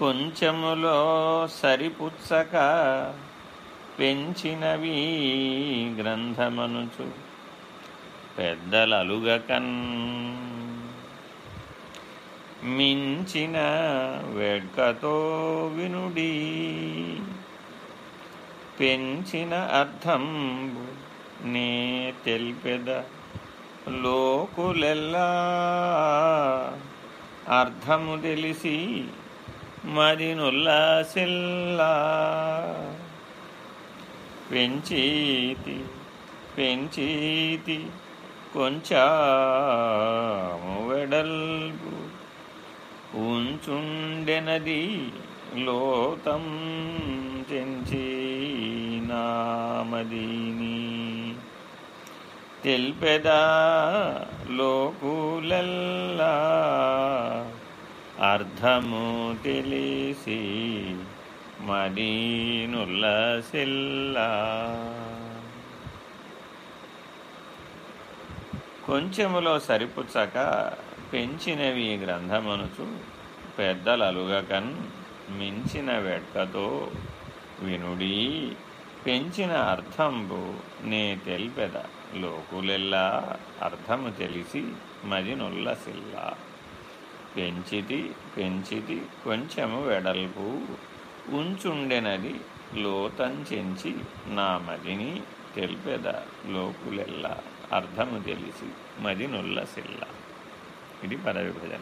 కొంచెములో సరిపుచ్చక పెంచినవి గ్రంథమనుచు పెద్దలలుగకన్. మించిన వెడ్కతో వినుడి పెంచిన అర్థం నే తెల్పెద లోకులెల్లా అర్థము తెలిసి మదినుల్లాసిల్లా పెంచీతి పెంచీతి కొంచాము వెడల్పు ఉంచుండెనది లోతం తెంచి నామదీని తెల్పెదా లోకులల్లా అర్థము తెలిసి మదీనుల్లసిల్లా కొంచెములో సరిపుచ్చక పెంచినవి గ్రంథమనుచు పెద్దలలుగకన్ మించిన వెట్కతో వినుడి పెంచిన అర్థంబు నే తెల్పెద లోకులెల్లా అర్థము తెలిసి మదినుల్లసిల్లా పెంచితి పెంచితి కొంచెము వెడల్పు. ఉంచుండెనది లోతంచెంచి నా మదిని తెలిపెద లోకులెల్లా. అర్థము తెలిసి మదినుల్ల నుల్లసిల్ల ఇది పదవిభజన.